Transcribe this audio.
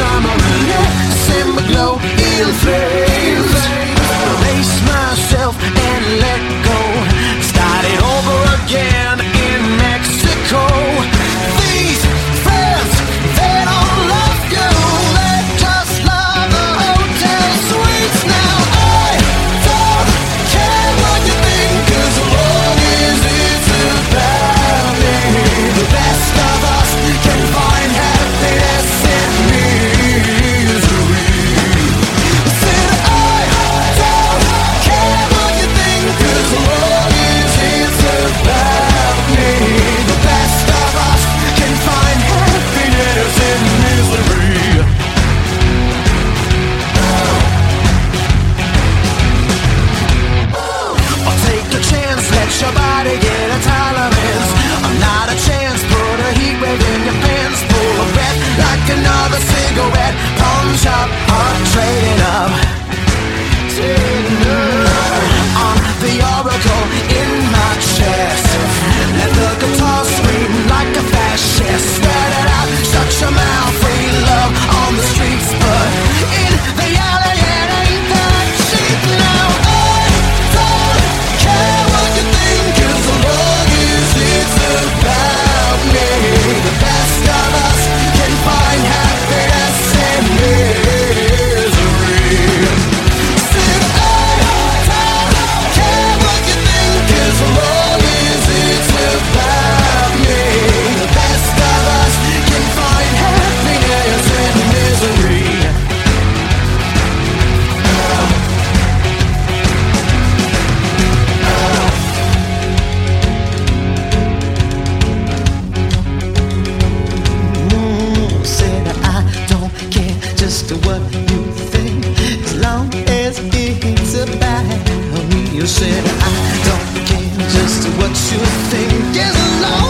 time I really gotta get what you think as long as it's about me. You said I don't care just what you think as long.